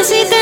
necesité